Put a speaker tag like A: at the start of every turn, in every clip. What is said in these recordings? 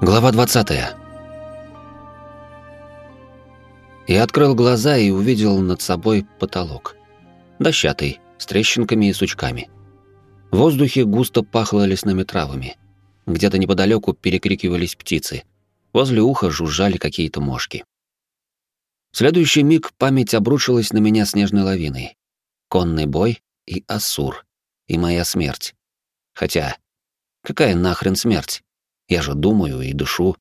A: Глава 20. Я открыл глаза и увидел над собой потолок. Дощатый, с трещинками и сучками. В воздухе густо пахло лесными травами. Где-то неподалеку перекрикивались птицы. Возле уха жужжали какие-то мошки. В следующий миг память обрушилась на меня снежной лавиной. Конный бой и Асур. И моя смерть. Хотя, какая нахрен смерть? Я же думаю и дышу.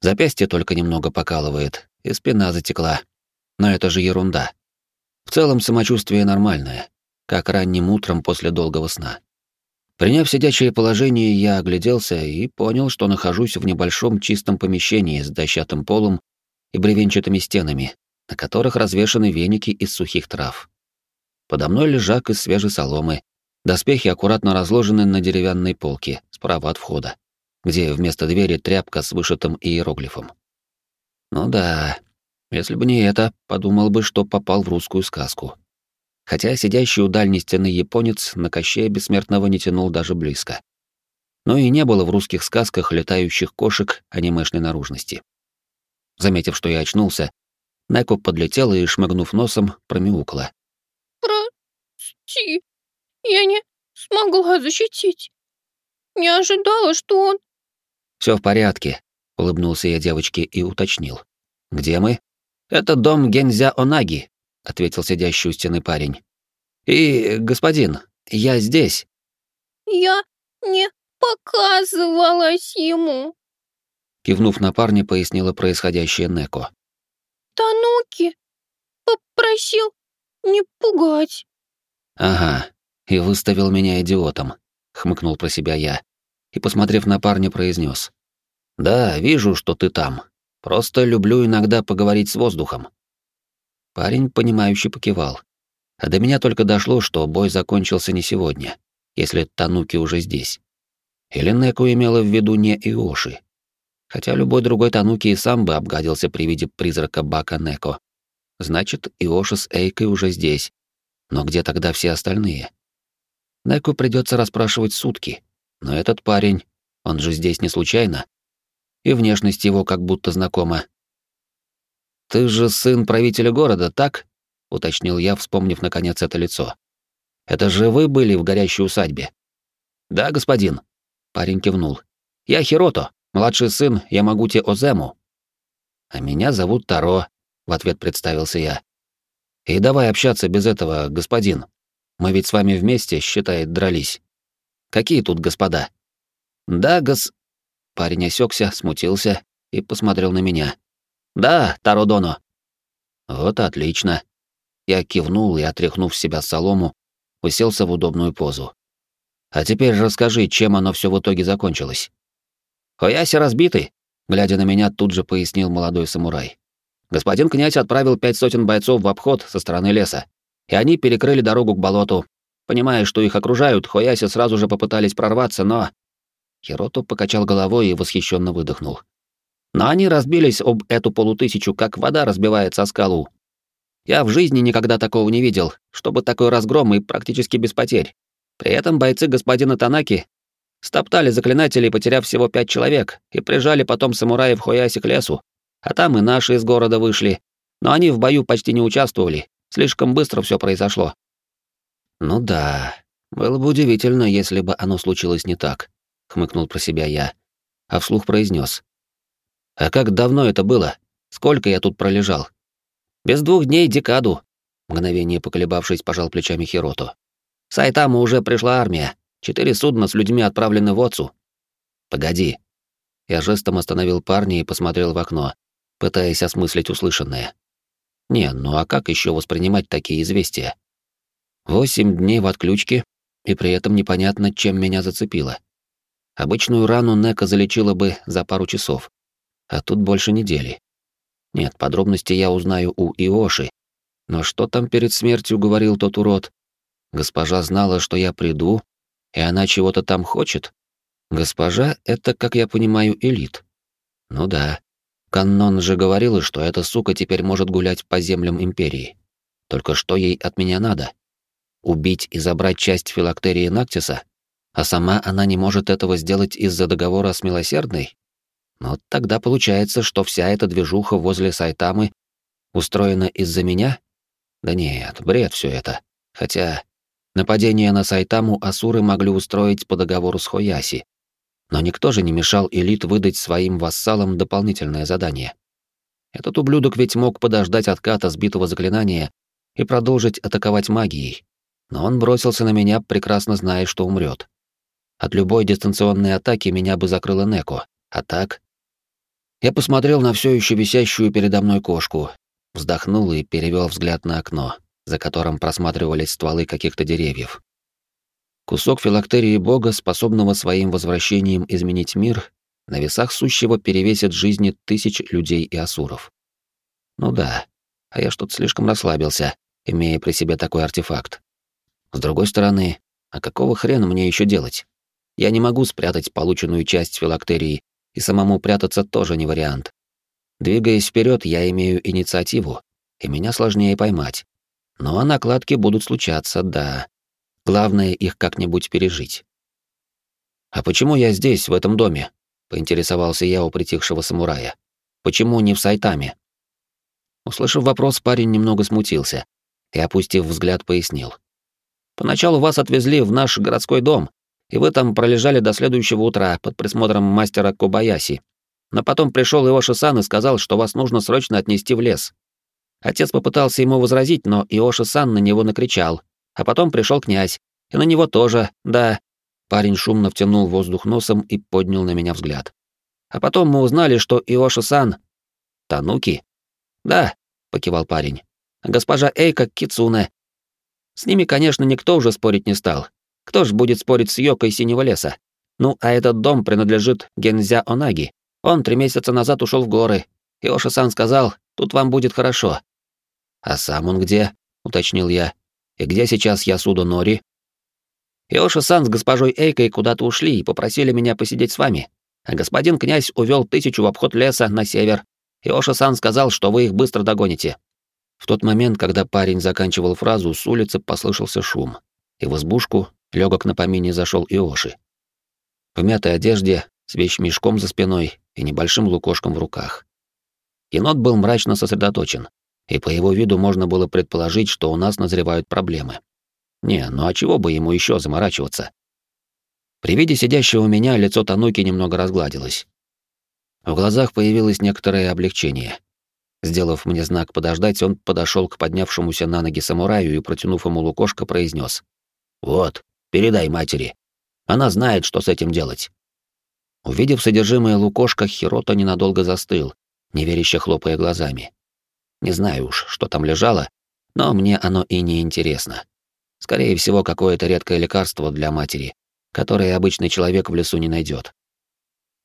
A: Запястье только немного покалывает, и спина затекла. Но это же ерунда. В целом самочувствие нормальное, как ранним утром после долгого сна. Приняв сидячее положение, я огляделся и понял, что нахожусь в небольшом чистом помещении с дощатым полом и бревенчатыми стенами, на которых развешаны веники из сухих трав. Подо мной лежак из свежей соломы, доспехи аккуратно разложены на деревянной полке справа от входа где вместо двери тряпка с вышитым иероглифом. Ну да, если бы не это, подумал бы, что попал в русскую сказку. Хотя сидящий у дальней стены японец на Кощея Бессмертного не тянул даже близко. Но и не было в русских сказках летающих кошек анимешной наружности. Заметив, что я очнулся, Неко подлетела и, шмыгнув носом, промяукала.
B: «Прости, я не смогла защитить. Не ожидала, что он
A: все в порядке, улыбнулся я девочке и уточнил. Где мы? Это дом Гензя Онаги, ответил сидящий у стены парень. И, господин, я здесь.
B: Я не показывалась ему.
A: Кивнув на парня, пояснила происходящее Неко.
B: Тануки попросил не пугать.
A: Ага, и выставил меня идиотом, хмыкнул про себя я и, посмотрев на парня, произнес: «Да, вижу, что ты там. Просто люблю иногда поговорить с воздухом». Парень, понимающе покивал. А до меня только дошло, что бой закончился не сегодня, если Тануки уже здесь. Или Неку имела в виду не Иоши. Хотя любой другой Тануки и сам бы обгадился при виде призрака Бака Неко. Значит, Иоши с Эйкой уже здесь. Но где тогда все остальные? Неку придется расспрашивать сутки. Но этот парень, он же здесь не случайно. И внешность его как будто знакома. «Ты же сын правителя города, так?» — уточнил я, вспомнив наконец это лицо. «Это же вы были в горящей усадьбе?» «Да, господин», — парень кивнул. «Я Хирото, младший сын Ямагути Озему». «А меня зовут Таро», — в ответ представился я. «И давай общаться без этого, господин. Мы ведь с вами вместе, считает, дрались. Какие тут господа? Да, гос... Парень осекся, смутился и посмотрел на меня. Да, Тародоно. Вот отлично. Я кивнул и, отряхнув с себя солому, уселся в удобную позу. А теперь расскажи, чем оно все в итоге закончилось. Хояси разбиты, глядя на меня, тут же пояснил молодой самурай. Господин князь отправил пять сотен бойцов в обход со стороны леса, и они перекрыли дорогу к болоту, Понимая, что их окружают, Хояси сразу же попытались прорваться, но... Хирото покачал головой и восхищенно выдохнул. Но они разбились об эту полутысячу, как вода разбивается о скалу. Я в жизни никогда такого не видел, чтобы такой разгром и практически без потерь. При этом бойцы господина Танаки стоптали заклинателей, потеряв всего пять человек, и прижали потом самураев Хояси к лесу. А там и наши из города вышли. Но они в бою почти не участвовали. Слишком быстро все произошло. Ну да, было бы удивительно, если бы оно случилось не так, хмыкнул про себя я, а вслух произнес: А как давно это было? Сколько я тут пролежал? Без двух дней декаду. Мгновение поколебавшись, пожал плечами Хирото. Сайтаму уже пришла армия. Четыре судна с людьми отправлены в Отцу. Погоди. Я жестом остановил парня и посмотрел в окно, пытаясь осмыслить услышанное. Не, ну а как еще воспринимать такие известия? Восемь дней в отключке, и при этом непонятно, чем меня зацепило. Обычную рану Нека залечила бы за пару часов, а тут больше недели. Нет, подробности я узнаю у Иоши, но что там перед смертью говорил тот урод? Госпожа знала, что я приду, и она чего-то там хочет? Госпожа — это, как я понимаю, элит. Ну да. Каннон же говорила, что эта сука теперь может гулять по землям Империи. Только что ей от меня надо? Убить и забрать часть филактерии Нактиса, а сама она не может этого сделать из-за договора с Милосердной? Но тогда получается, что вся эта движуха возле Сайтамы устроена из-за меня? Да нет, бред все это. Хотя нападение на Сайтаму асуры могли устроить по договору с Хояси. Но никто же не мешал элит выдать своим вассалам дополнительное задание. Этот ублюдок ведь мог подождать отката сбитого заклинания и продолжить атаковать магией. Но он бросился на меня, прекрасно зная, что умрет. От любой дистанционной атаки меня бы закрыла Неко. А так... Я посмотрел на все еще висящую передо мной кошку, вздохнул и перевел взгляд на окно, за которым просматривались стволы каких-то деревьев. Кусок филактерии бога, способного своим возвращением изменить мир, на весах сущего перевесит жизни тысяч людей и асуров. Ну да, а я что-то слишком расслабился, имея при себе такой артефакт. С другой стороны, а какого хрена мне еще делать? Я не могу спрятать полученную часть филактерии, и самому прятаться тоже не вариант. Двигаясь вперед, я имею инициативу, и меня сложнее поймать. Но накладки будут случаться, да. Главное их как-нибудь пережить. «А почему я здесь, в этом доме?» — поинтересовался я у притихшего самурая. «Почему не в Сайтаме?» Услышав вопрос, парень немного смутился и, опустив взгляд, пояснил. «Поначалу вас отвезли в наш городской дом, и вы там пролежали до следующего утра под присмотром мастера Кобаяси. Но потом пришел его Шисан и сказал, что вас нужно срочно отнести в лес. Отец попытался ему возразить, но Иоши-сан на него накричал. А потом пришел князь, и на него тоже, да. Парень шумно втянул воздух носом и поднял на меня взгляд. А потом мы узнали, что Иоши-сан... Тануки? Да, покивал парень. Госпожа Эйка Кицуне. С ними, конечно, никто уже спорить не стал, кто ж будет спорить с Йокой Синего леса? Ну, а этот дом принадлежит Гензя Онаги. Он три месяца назад ушел в горы. Иоши-сан сказал, тут вам будет хорошо. А сам он где? уточнил я. И где сейчас Ясудо Нори? Иоши-сан с госпожой Эйкой куда-то ушли и попросили меня посидеть с вами. А господин князь увел тысячу в обход леса на север. Иоши-сан сказал, что вы их быстро догоните. В тот момент, когда парень заканчивал фразу, с улицы послышался шум, и в избушку, легок на помине зашел Иоши. В мятой одежде, с вещмешком за спиной и небольшим лукошком в руках. Енот был мрачно сосредоточен, и по его виду можно было предположить, что у нас назревают проблемы. Не, ну а чего бы ему еще заморачиваться? При виде сидящего у меня лицо Тануки немного разгладилось. В глазах появилось некоторое облегчение. Сделав мне знак подождать, он подошел к поднявшемуся на ноги самураю и, протянув ему лукошко, произнес: «Вот, Передай матери. Она знает, что с этим делать. Увидев содержимое лукошка, Хирота ненадолго застыл, неверяще хлопая глазами. Не знаю уж, что там лежало, но мне оно и не интересно. Скорее всего, какое-то редкое лекарство для матери, которое обычный человек в лесу не найдет.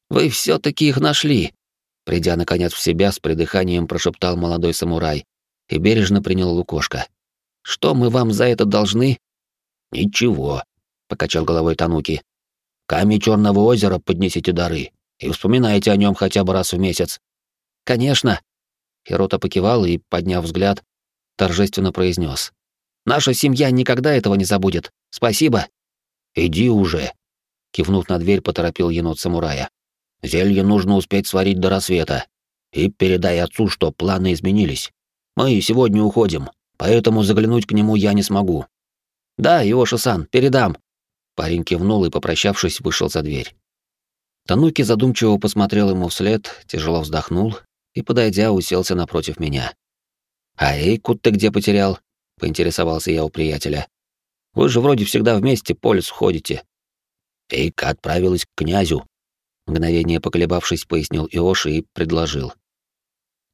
A: Вы все таки их нашли, придя наконец в себя, с придыханием прошептал молодой самурай и бережно принял лукошко. Что мы вам за это должны? Ничего, покачал головой Тануки. Камень Черного озера поднесите дары и вспоминайте о нем хотя бы раз в месяц. Конечно. Хирота покивал и, подняв взгляд, торжественно произнес: Наша семья никогда этого не забудет. Спасибо. Иди уже. Кивнув на дверь, поторопил енот самурая. Зелье нужно успеть сварить до рассвета. И передай отцу, что планы изменились. Мы сегодня уходим, поэтому заглянуть к нему я не смогу. Да, Иоши-сан, передам. Парень кивнул и, попрощавшись, вышел за дверь. Тануки задумчиво посмотрел ему вслед, тяжело вздохнул и, подойдя, уселся напротив меня. «А Эйку ты где потерял?» — поинтересовался я у приятеля. «Вы же вроде всегда вместе по лесу ходите». Эйка отправилась к князю. Мгновение поколебавшись, пояснил Иоши и предложил.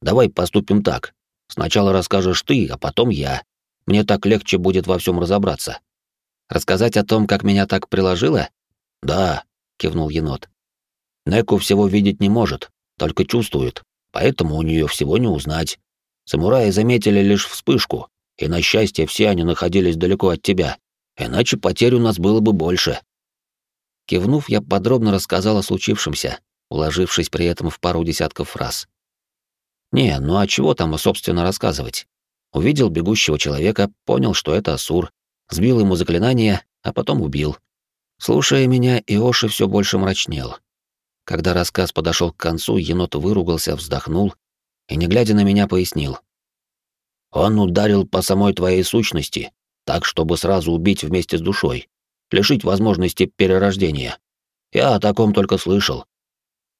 A: «Давай поступим так. Сначала расскажешь ты, а потом я. Мне так легче будет во всем разобраться. Рассказать о том, как меня так приложило? Да, кивнул енот. Неку всего видеть не может, только чувствует, поэтому у нее всего не узнать. Самураи заметили лишь вспышку, и на счастье все они находились далеко от тебя, иначе потерь у нас было бы больше. Кивнув, я подробно рассказал о случившемся, уложившись при этом в пару десятков фраз. Не, ну а чего там, собственно, рассказывать? Увидел бегущего человека, понял, что это Асур, сбил ему заклинание, а потом убил. Слушая меня, Иоши все больше мрачнел. Когда рассказ подошел к концу, енот выругался, вздохнул и, не глядя на меня, пояснил. «Он ударил по самой твоей сущности, так, чтобы сразу убить вместе с душой, лишить возможности перерождения. Я о таком только слышал.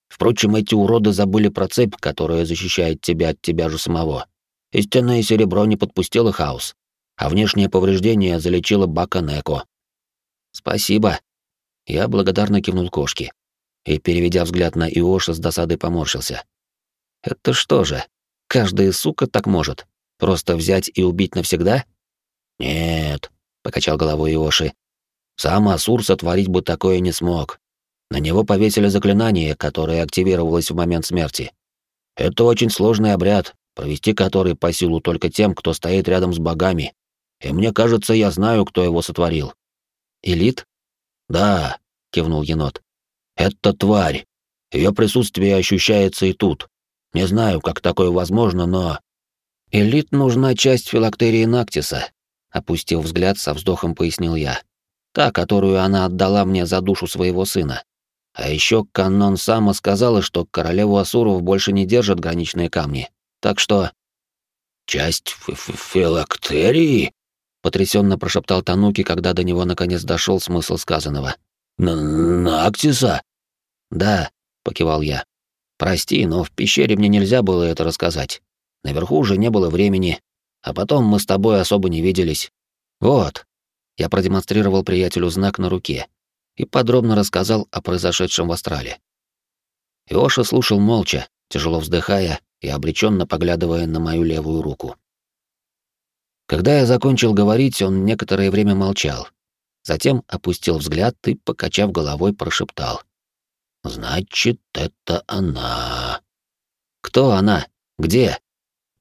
A: Впрочем, эти уроды забыли про цепь, которая защищает тебя от тебя же самого. Истинное серебро не подпустило хаос, а внешнее повреждение залечило Бака Неко. Спасибо. Я благодарно кивнул кошке и, переведя взгляд на Иоша, с досадой поморщился. Это что же, каждая сука так может? Просто взять и убить навсегда? Нет, покачал головой Иоши. Сам Асур сотворить бы такое не смог. На него повесили заклинание, которое активировалось в момент смерти. Это очень сложный обряд, провести который по силу только тем, кто стоит рядом с богами. И мне кажется, я знаю, кто его сотворил. Элит? Да, кивнул енот. Это тварь. Ее присутствие ощущается и тут. Не знаю, как такое возможно, но... Элит нужна часть филактерии Нактиса, опустив взгляд, со вздохом пояснил я. Та, которую она отдала мне за душу своего сына. А еще канон Сама сказала, что королеву Асуров больше не держат граничные камни. Так что... «Часть филактерии?» — потрясенно прошептал Тануки, когда до него наконец дошел смысл сказанного. «Нактиса?» «Да», — покивал я. «Прости, но в пещере мне нельзя было это рассказать. Наверху уже не было времени, а потом мы с тобой особо не виделись. Вот». Я продемонстрировал приятелю знак на руке и подробно рассказал о произошедшем в Астрале. Иоша слушал молча, тяжело вздыхая и обреченно поглядывая на мою левую руку. Когда я закончил говорить, он некоторое время молчал. Затем опустил взгляд и, покачав головой, прошептал. «Значит, это она». «Кто она? Где?»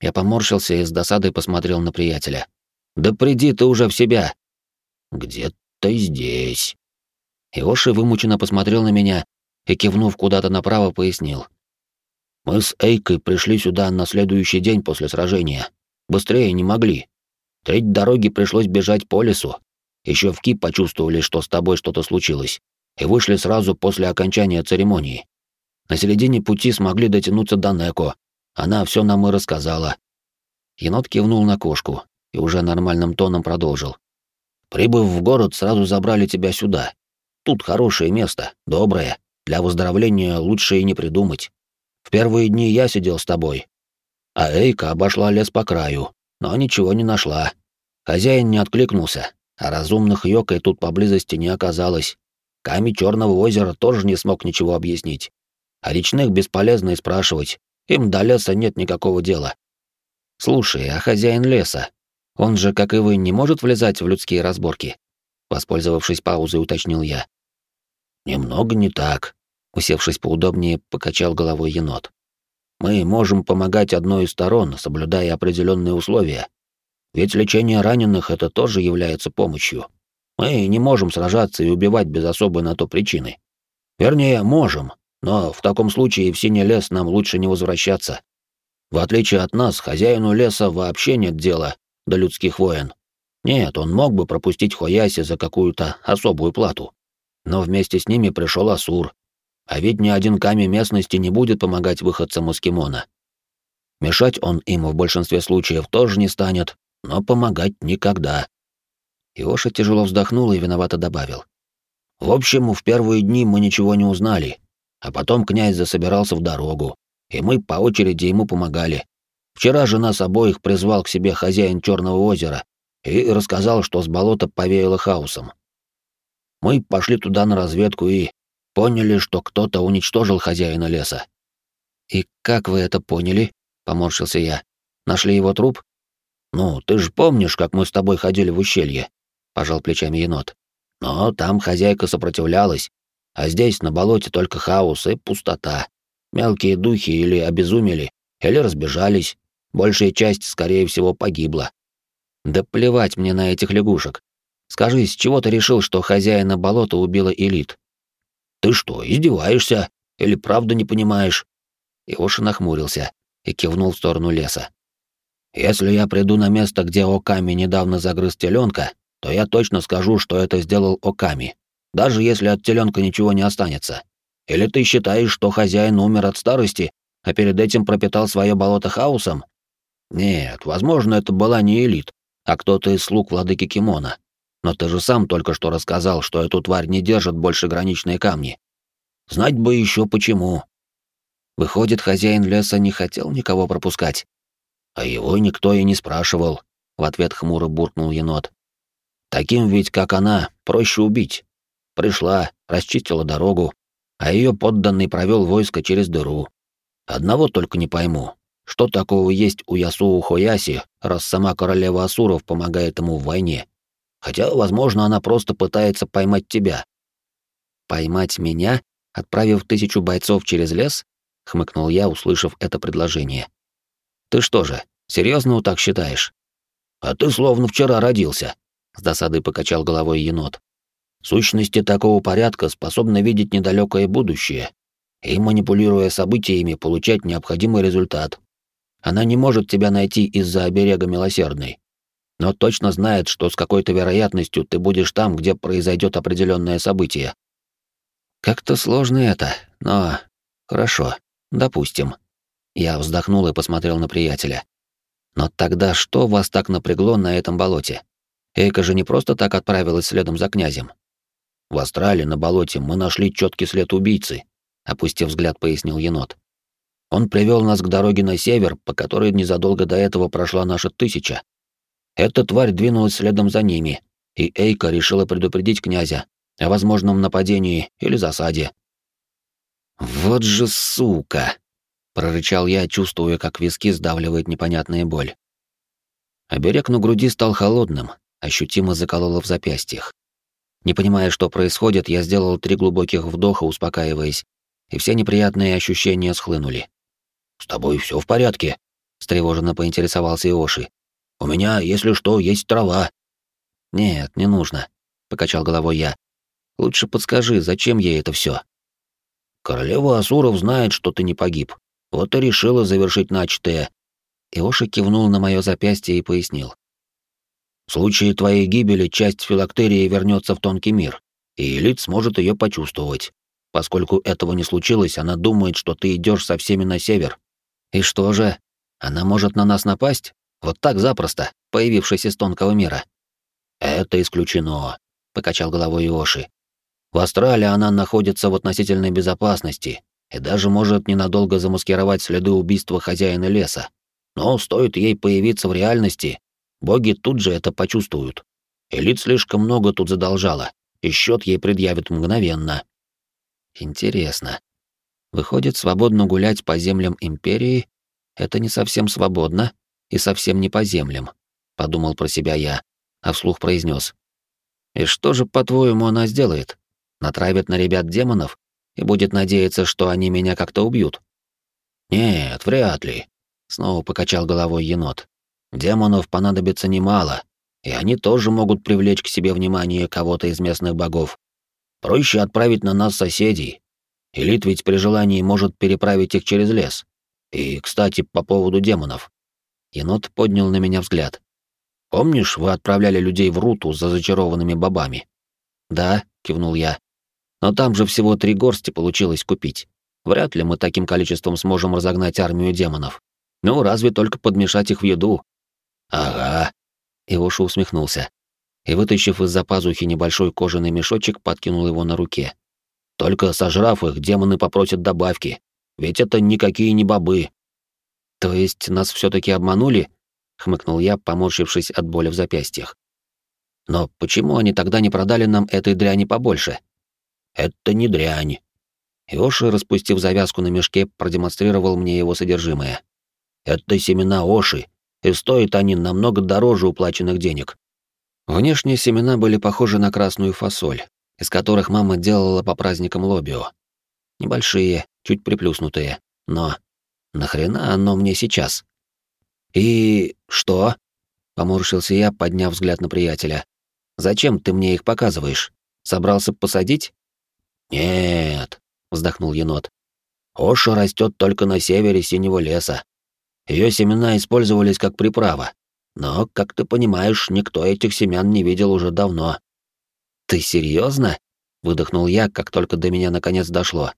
A: Я поморщился и с досадой посмотрел на приятеля. «Да приди ты уже в себя!» «Где-то здесь». Иоши вымученно посмотрел на меня и, кивнув куда-то направо, пояснил. «Мы с Эйкой пришли сюда на следующий день после сражения. Быстрее не могли. Треть дороги пришлось бежать по лесу. Еще в Ки почувствовали, что с тобой что-то случилось, и вышли сразу после окончания церемонии. На середине пути смогли дотянуться до Неко. Она все нам и рассказала». Енот кивнул на кошку и уже нормальным тоном продолжил. «Прибыв в город, сразу забрали тебя сюда. Тут хорошее место, доброе. Для выздоровления лучше и не придумать. В первые дни я сидел с тобой. А Эйка обошла лес по краю, но ничего не нашла. Хозяин не откликнулся, а разумных йокой тут поблизости не оказалось. Ками Черного озера тоже не смог ничего объяснить. А речных бесполезно и спрашивать, им до леса нет никакого дела. Слушай, а хозяин леса, он же, как и вы, не может влезать в людские разборки? Воспользовавшись паузой, уточнил я. Немного не так. Усевшись поудобнее, покачал головой енот. Мы можем помогать одной из сторон, соблюдая определенные условия. Ведь лечение раненых это тоже является помощью. Мы не можем сражаться и убивать без особой на то причины. Вернее, можем, но в таком случае в синий лес нам лучше не возвращаться. В отличие от нас, хозяину леса вообще нет дела до людских воин. Нет, он мог бы пропустить Хояси за какую-то особую плату но вместе с ними пришел Асур. А ведь ни один камень местности не будет помогать выходцам из Кимона. Мешать он им в большинстве случаев тоже не станет, но помогать никогда. Иоша тяжело вздохнул и виновато добавил. В общем, в первые дни мы ничего не узнали, а потом князь засобирался в дорогу, и мы по очереди ему помогали. Вчера же нас обоих призвал к себе хозяин Черного озера и рассказал, что с болота повеяло хаосом. Мы пошли туда на разведку и поняли, что кто-то уничтожил хозяина леса. «И как вы это поняли?» — поморщился я. «Нашли его труп?» «Ну, ты же помнишь, как мы с тобой ходили в ущелье?» — пожал плечами енот. «Но там хозяйка сопротивлялась, а здесь на болоте только хаос и пустота. Мелкие духи или обезумели, или разбежались. Большая часть, скорее всего, погибла. Да плевать мне на этих лягушек. Скажи, с чего ты решил, что хозяина болота убила элит? Ты что, издеваешься? Или правда не понимаешь? Иоша нахмурился и кивнул в сторону леса. Если я приду на место, где Оками недавно загрыз теленка, то я точно скажу, что это сделал Оками, даже если от теленка ничего не останется. Или ты считаешь, что хозяин умер от старости, а перед этим пропитал свое болото хаосом? Нет, возможно, это была не элит, а кто-то из слуг владыки Кимона. Но ты же сам только что рассказал, что эту тварь не держит больше граничные камни. Знать бы еще почему. Выходит, хозяин леса не хотел никого пропускать. А его никто и не спрашивал, в ответ хмуро буркнул енот. Таким ведь, как она, проще убить. Пришла, расчистила дорогу, а ее подданный провел войско через дыру. Одного только не пойму, что такого есть у Ясуу Хояси, раз сама королева Асуров помогает ему в войне? Хотя, возможно, она просто пытается поймать тебя. Поймать меня, отправив тысячу бойцов через лес? Хмыкнул я, услышав это предложение. Ты что же, серьезно так считаешь? А ты словно вчера родился, с досадой покачал головой енот. Сущности такого порядка способны видеть недалекое будущее и, манипулируя событиями, получать необходимый результат. Она не может тебя найти из-за оберега милосердной, но точно знает, что с какой-то вероятностью ты будешь там, где произойдет определенное событие. Как-то сложно это, но хорошо, допустим. Я вздохнул и посмотрел на приятеля. Но тогда что вас так напрягло на этом болоте? Эйка же не просто так отправилась следом за князем. В Астрале на болоте мы нашли четкий след убийцы, опустив взгляд, пояснил енот. Он привел нас к дороге на север, по которой незадолго до этого прошла наша тысяча. Эта тварь двинулась следом за ними, и Эйка решила предупредить князя о возможном нападении или засаде. «Вот же сука!» — прорычал я, чувствуя, как виски сдавливает непонятная боль. Оберег на груди стал холодным, ощутимо закололо в запястьях. Не понимая, что происходит, я сделал три глубоких вдоха, успокаиваясь, и все неприятные ощущения схлынули. «С тобой все в порядке?» — встревоженно поинтересовался Иоши. «У меня, если что, есть трава». «Нет, не нужно», — покачал головой я. «Лучше подскажи, зачем ей это все? «Королева Асуров знает, что ты не погиб. Вот и решила завершить начатое». Иоши кивнул на мое запястье и пояснил. «В случае твоей гибели часть филактерии вернется в тонкий мир, и Элит сможет ее почувствовать. Поскольку этого не случилось, она думает, что ты идешь со всеми на север, и что же? Она может на нас напасть? Вот так запросто, появившись из тонкого мира. Это исключено, покачал головой Иоши. В Австралии она находится в относительной безопасности и даже может ненадолго замаскировать следы убийства хозяина леса. Но стоит ей появиться в реальности, боги тут же это почувствуют. Элит слишком много тут задолжала, и счет ей предъявят мгновенно. Интересно, Выходит, свободно гулять по землям империи — это не совсем свободно и совсем не по землям, — подумал про себя я, а вслух произнес. И что же, по-твоему, она сделает? Натравит на ребят демонов и будет надеяться, что они меня как-то убьют? Нет, вряд ли. Снова покачал головой енот. Демонов понадобится немало, и они тоже могут привлечь к себе внимание кого-то из местных богов. Проще отправить на нас соседей, Элит ведь при желании может переправить их через лес. И, кстати, по поводу демонов. Енот поднял на меня взгляд. Помнишь, вы отправляли людей в Руту за зачарованными бобами? Да, кивнул я. Но там же всего три горсти получилось купить. Вряд ли мы таким количеством сможем разогнать армию демонов. Ну, разве только подмешать их в еду. Ага. Ивоша усмехнулся и, вытащив из-за пазухи небольшой кожаный мешочек, подкинул его на руке. Только сожрав их, демоны попросят добавки. Ведь это никакие не бобы. То есть нас все таки обманули? хмыкнул я, поморщившись от боли в запястьях. Но почему они тогда не продали нам этой дряни побольше? Это не дрянь. Иоши, распустив завязку на мешке, продемонстрировал мне его содержимое. Это семена оши, и стоят они намного дороже уплаченных денег. Внешне семена были похожи на красную фасоль, из которых мама делала по праздникам лобио. Небольшие, чуть приплюснутые, но нахрена оно мне сейчас? И что? Поморщился я, подняв взгляд на приятеля. Зачем ты мне их показываешь? Собрался посадить? Нет, вздохнул енот. Оша растет только на севере синего леса. Ее семена использовались как приправа. Но, как ты понимаешь, никто этих семян не видел уже давно. «Ты серьезно? выдохнул я, как только до меня наконец дошло.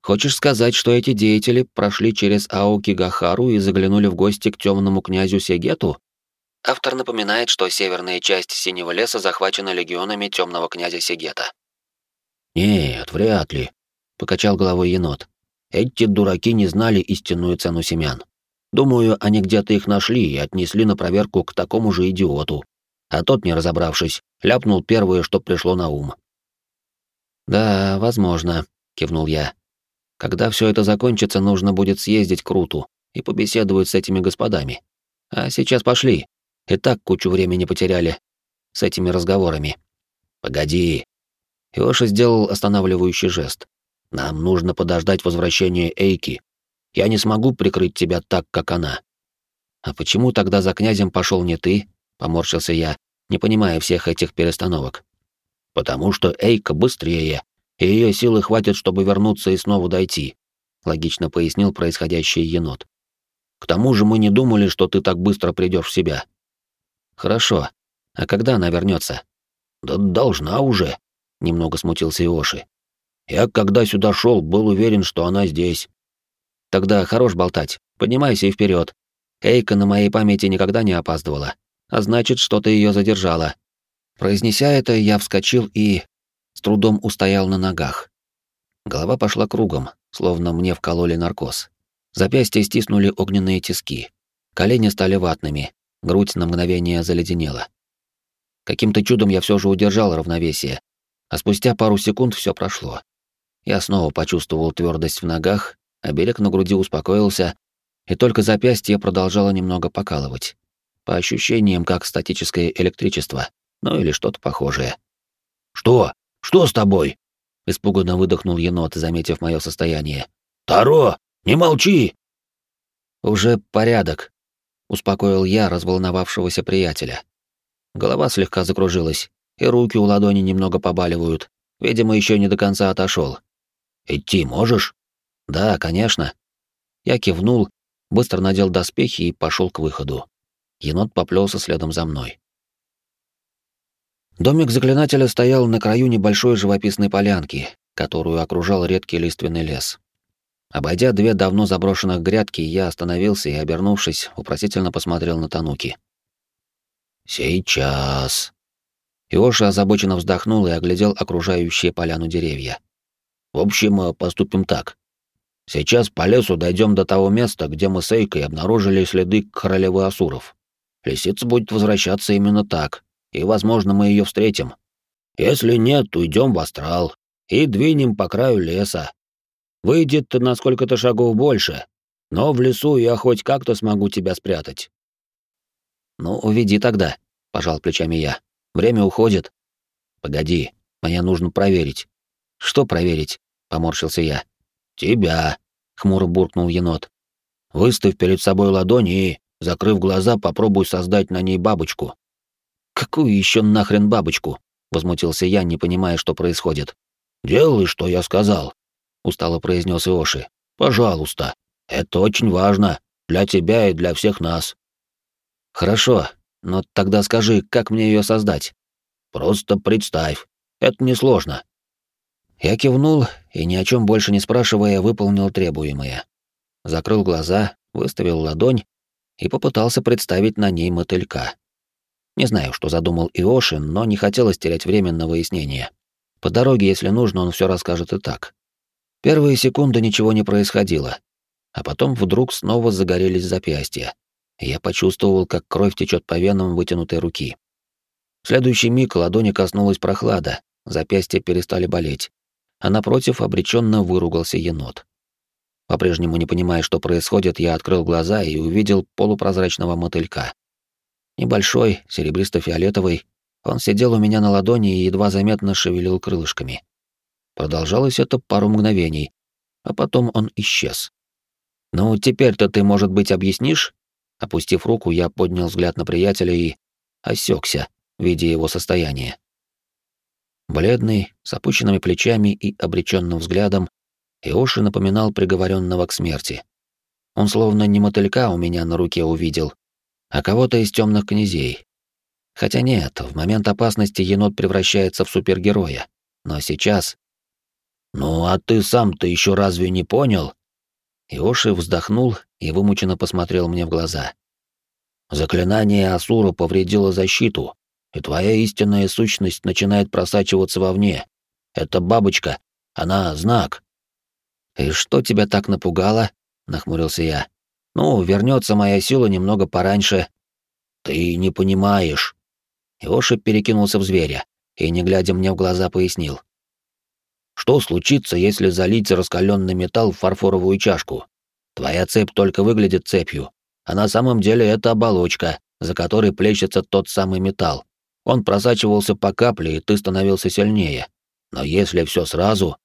A: Хочешь сказать, что эти деятели прошли через Аокигахару и заглянули в гости к темному князю Сегету? Автор напоминает, что северная часть Синего леса захвачена легионами темного князя Сегета.
C: Нет, вряд ли, покачал головой енот. Эти дураки не знали истинную цену семян. Думаю, они где-то их нашли и отнесли на проверку к такому же идиоту. А тот, не разобравшись, ляпнул первое, что пришло на ум.
A: Да, возможно, кивнул я. Когда все это закончится, нужно будет съездить к Руту и побеседовать с этими господами. А сейчас пошли. И так кучу времени потеряли с этими разговорами.
C: Погоди.
A: Иоша сделал останавливающий жест.
C: Нам нужно подождать возвращения Эйки. Я не смогу прикрыть тебя так, как она.
A: А почему тогда за князем пошел не ты? Поморщился я, не понимая всех этих перестановок.
C: Потому что Эйка быстрее, и ее силы хватит, чтобы вернуться и снова дойти, логично пояснил происходящее енот. К тому же мы не думали, что ты так быстро придешь в себя.
A: Хорошо. А когда она вернется?
C: Да должна уже, немного смутился Иоши. Я, когда сюда шел, был уверен, что она здесь.
A: Тогда хорош болтать. Поднимайся и вперед. Эйка на моей памяти никогда не опаздывала. А значит, что-то ее задержало. Произнеся это, я вскочил и с трудом устоял на ногах. Голова пошла кругом, словно мне вкололи наркоз. Запястья стиснули огненные тиски. Колени стали ватными, грудь на мгновение заледенела. Каким-то чудом я все же удержал равновесие, а спустя пару секунд все прошло. Я снова почувствовал твердость в ногах, а берег на груди успокоился, и только запястье продолжало немного покалывать. По ощущениям, как статическое электричество, ну или что-то похожее.
C: «Что? Что с тобой?»
A: — испуганно выдохнул енот, заметив мое состояние.
C: «Таро, не молчи!»
A: «Уже порядок», — успокоил я разволновавшегося приятеля. Голова слегка закружилась, и руки у ладони немного побаливают. Видимо, еще не до конца отошел.
C: «Идти можешь?»
A: «Да, конечно». Я кивнул, быстро надел доспехи и пошел к выходу. Енот поплелся следом за мной. Домик заклинателя стоял на краю небольшой живописной полянки, которую окружал редкий лиственный лес. Обойдя две давно заброшенных грядки, я остановился и, обернувшись, вопросительно посмотрел на Тануки.
C: «Сейчас».
A: Иоша озабоченно вздохнул и оглядел окружающие поляну деревья.
C: «В общем, э, поступим так. Сейчас по лесу дойдем до того места, где мы с Эйкой обнаружили следы королевы Асуров. Лисица будет возвращаться именно так, и, возможно, мы ее встретим. Если нет, уйдем в астрал и двинем по краю леса. Выйдет на сколько-то шагов больше, но в лесу я хоть как-то смогу тебя спрятать.
A: Ну, уведи тогда, пожал плечами я. Время уходит.
C: Погоди, мне нужно проверить.
A: Что проверить? поморщился я.
C: Тебя,
A: хмуро буркнул енот.
C: Выставь перед собой ладони и, закрыв глаза, попробуй создать на ней бабочку.
A: Какую еще нахрен бабочку? возмутился я, не понимая, что происходит.
C: Делай, что я сказал, устало произнес Иоши. Пожалуйста. Это очень важно для тебя и для всех нас.
A: Хорошо, но тогда скажи, как мне ее создать?
C: Просто представь. Это несложно.
A: Я кивнул и ни о чем больше не спрашивая выполнил требуемое. Закрыл глаза, выставил ладонь и попытался представить на ней мотылька. Не знаю, что задумал Иошин, но не хотелось терять время на выяснение. По дороге, если нужно, он все расскажет и так. Первые секунды ничего не происходило, а потом вдруг снова загорелись запястья. Я почувствовал, как кровь течет по венам вытянутой руки. В следующий миг ладони коснулась прохлада, запястья перестали болеть, а напротив обреченно выругался енот. По-прежнему не понимая, что происходит, я открыл глаза и увидел полупрозрачного мотылька. Небольшой, серебристо-фиолетовый, он сидел у меня на ладони и едва заметно шевелил крылышками. Продолжалось это пару мгновений, а потом он исчез. «Ну, теперь-то ты, может быть, объяснишь?» Опустив руку, я поднял взгляд на приятеля и осекся, видя его состояние. Бледный, с опущенными плечами и обреченным взглядом, Иоши напоминал приговоренного к смерти. Он словно не мотылька у меня на руке увидел, а кого-то из темных князей. Хотя нет, в момент опасности енот превращается в супергероя. Но сейчас...
C: «Ну, а ты сам-то еще разве не понял?»
A: Иоши вздохнул и вымученно посмотрел мне в глаза.
C: «Заклинание Асура повредило защиту, и твоя истинная сущность начинает просачиваться вовне. Это бабочка, она знак».
A: «И что тебя так напугало?» — нахмурился я. «Ну, вернется моя сила немного пораньше».
C: «Ты не понимаешь».
A: Иоши перекинулся в зверя и, не глядя мне в глаза, пояснил.
C: Что случится, если залить раскаленный металл в фарфоровую чашку? Твоя цепь только выглядит цепью, а на самом деле это оболочка, за которой плещется тот самый металл. Он просачивался по капле, и ты становился сильнее. Но если все сразу...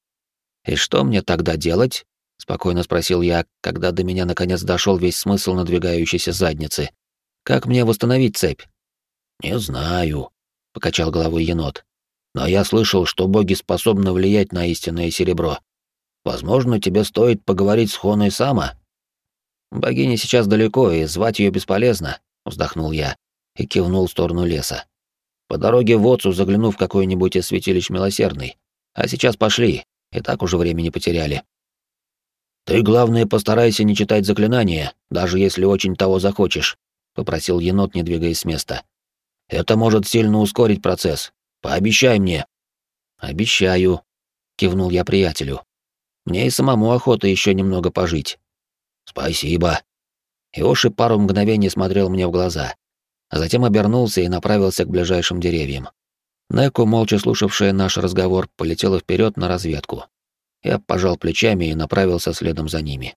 A: И что мне тогда делать? Спокойно спросил я, когда до меня наконец дошел весь смысл надвигающейся задницы. Как мне восстановить цепь?
C: Не знаю, покачал головой енот. Но я слышал, что боги способны влиять на истинное серебро. Возможно, тебе стоит поговорить с Хоной Сама.
A: Богиня сейчас далеко, и звать ее бесполезно, вздохнул я и кивнул в сторону леса. По дороге в Отцу загляну в какое-нибудь из святилищ милосердный. А сейчас пошли, и так уже времени потеряли.
C: Ты, главное, постарайся не читать заклинания, даже если очень того захочешь, попросил енот, не двигаясь с места. Это может сильно ускорить процесс, Пообещай мне».
A: «Обещаю», — кивнул я приятелю. «Мне и самому охота еще немного пожить».
C: «Спасибо».
A: Иоши пару мгновений смотрел мне в глаза, а затем обернулся и направился к ближайшим деревьям. Неку, молча слушавшая наш разговор, полетела вперед на разведку. Я пожал плечами и направился следом за ними.